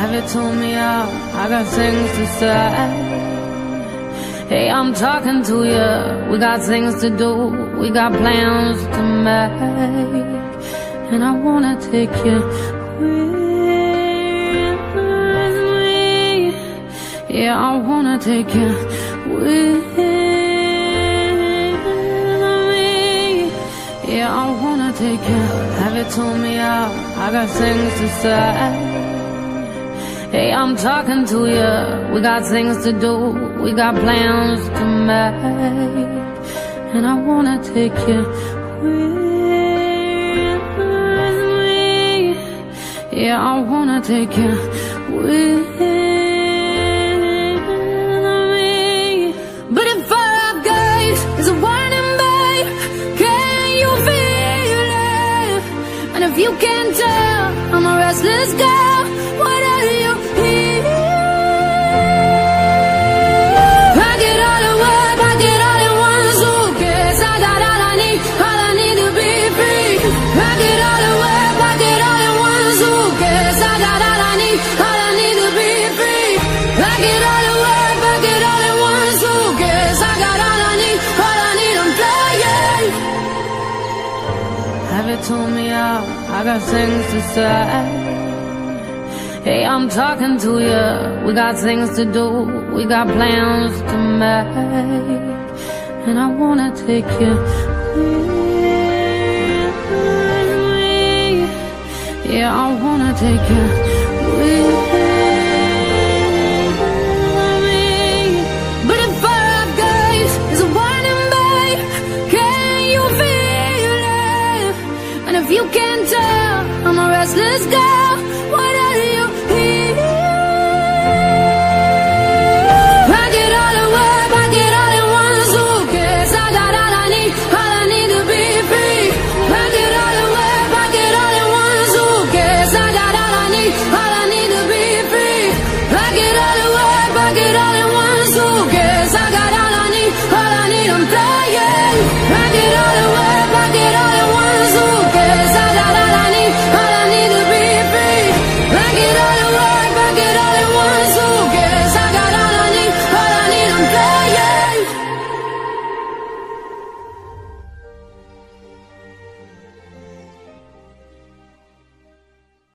Have you told me out? I got things to say. Hey, I'm talking to you. We got things to do. We got plans to make. And I wanna take you with me. Yeah, I wanna take you with me. Yeah, I wanna take you. Have you told me out? I got things to say. Hey, I'm talking to you. We got things to do. We got plans to make. And I wanna take you with me. Yeah, I wanna take you with me. But if our gaze is a warning, babe, can you feel it? And if you can't tell, I'm a restless girl. Have you told me out? I got things to say. Hey, I'm talking to you. We got things to do. We got plans to make. And I wanna take you with me. Yeah, I wanna take you with me. You can't tell, I'm a restless girl.